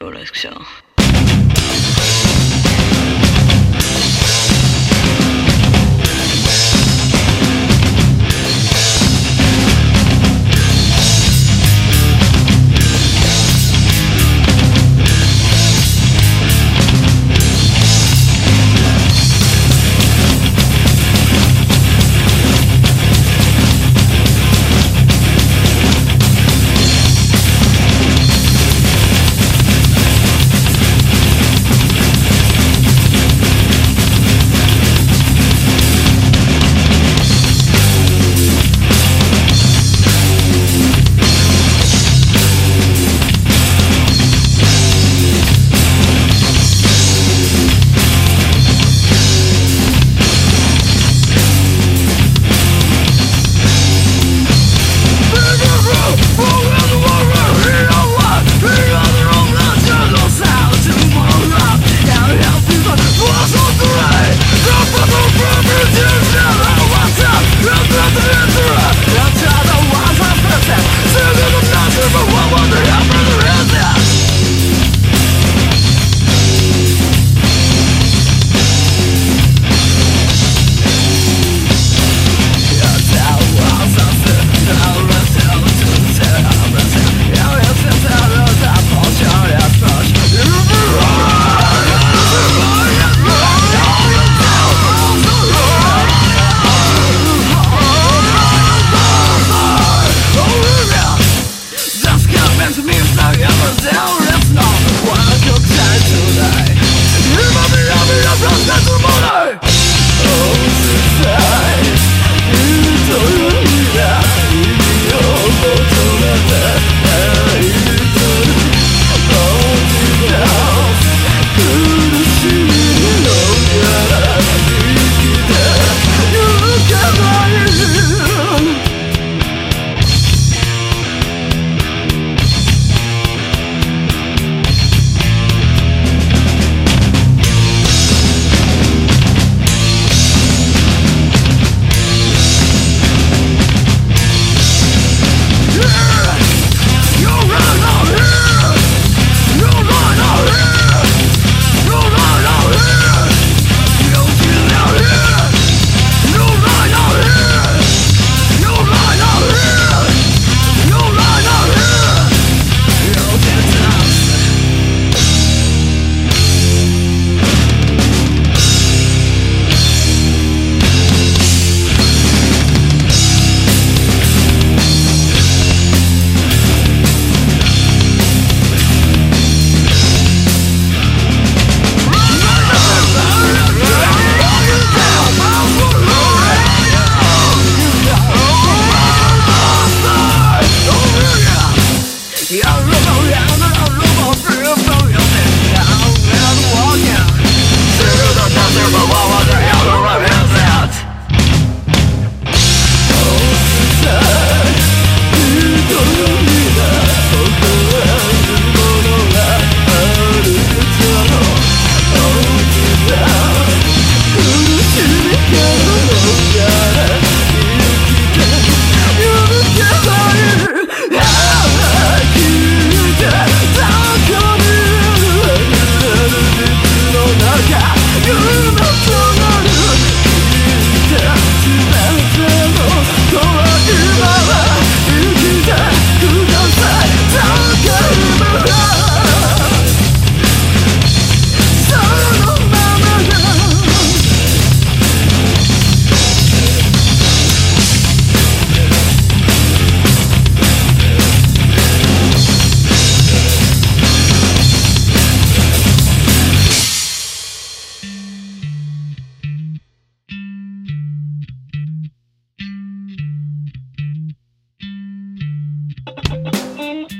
Collection. Thank you.